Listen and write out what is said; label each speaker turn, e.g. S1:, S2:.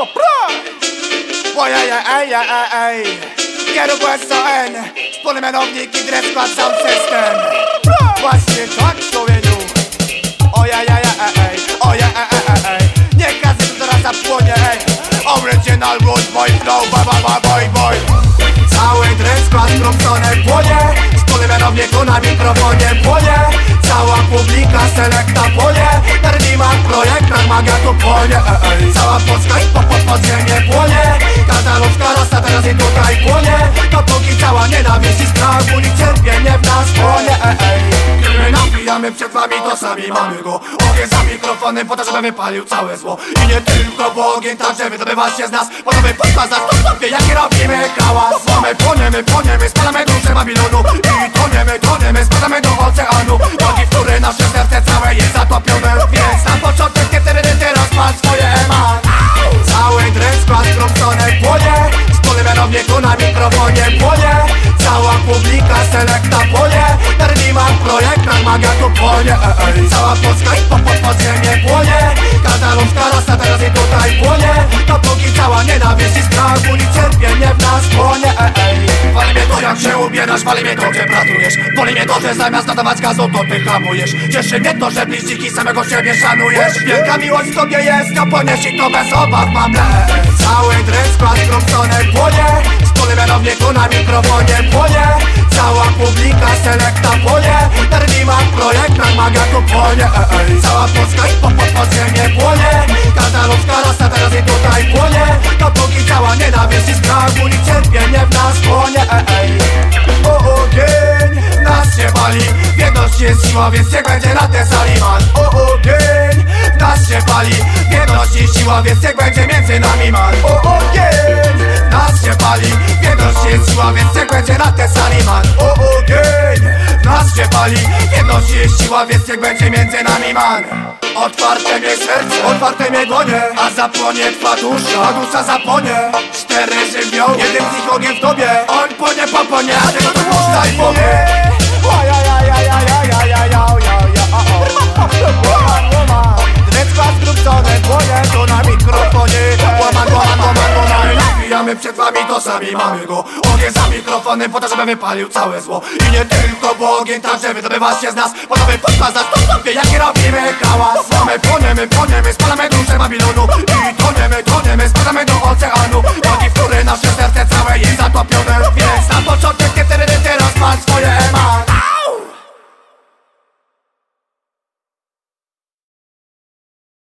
S1: Ojej, ej, ej, ej, ej Kieru SON Wspólny mianownik i dres system. Właśnie tak człowieku Ojej, ej, ej, ej Ojej, ej, ej, Niech każdy tu teraz zapłonie, ej. Original root boy flow, boy, boy, boy, boy, Cały dres skład Crumpsonem płonie. Wspólny mianowniku na mikrofonie płonie projekt, maga tu płonie ej, ej. Cała Polska i po, po podziemie płonie. Każda ludzka rasa teraz i tutaj płonie. Dopóki cała nienawiść i strach Uli cierpienie w nas płonie ej, ej. Kiedy napijamy przed wami to sami mamy go. Ogień za mikrofonem po to, żeby wypalił całe zło. I nie tylko, bo ogień także wydobywa się z nas. Po to by nas to stopie, jaki robimy hałas. Bo my płoniemy, płoniemy, spadamy duszę Babilonu. I toniemy, toniemy, spadamy do oceanu tu płonie. Ej, ej. Cała Polska i po, po podziemie płonie. Każda ludzka rasa teraz i tutaj płonie. Dopóki cała nienawiść i strach Uli cierpienie w nas płonie. Ej, ej. Wali mnie to jak się ubierasz, wali mnie to gdzie pracujesz. Wali mnie to, że zamiast nadawać gazu to ty hamujesz. Cieszy mnie to, że bliźniki samego siebie szanujesz. Wielka miłość w tobie jest, to ponieś i to bez obaw mam Cały dres skład płonie płonie ej, ej. Cała Polska i po, po podziemie płonie. Każda ludzka rasa teraz i tutaj płonie. Dopóki cała nienawiść i strach Uli cierpienie w nas płonie ej, ej. O ogień nas się pali. W jedności jest siła, więc niech będzie na te sali man O ogień nas się pali. W jedności siła, więc niech będzie między nami man O ogień nas się pali. W jedności jest siła, więc niech będzie na te sali man O ogień nas się pali jedności jest siła, więc niech będzie między nami man. Otwarte mnie serce, otwarte mnie dłonie A zapłonie twa dusza, a dusza zapłonie Cztery żywioły, jeden z nich ogień w tobie Napijamy przed wami, to sami mamy go. Ogień za mikrofonem po to, żeby wypalił całe zło. I nie tylko, bo ogień także wydobywa się z nas Po to by podkład nas to stopie, jaki robimy hałas. Bo my płoniemy, płoniemy, spalamy duszę Babilonu. I toniemy, toniemy, spadamy do oceanu. Drogi,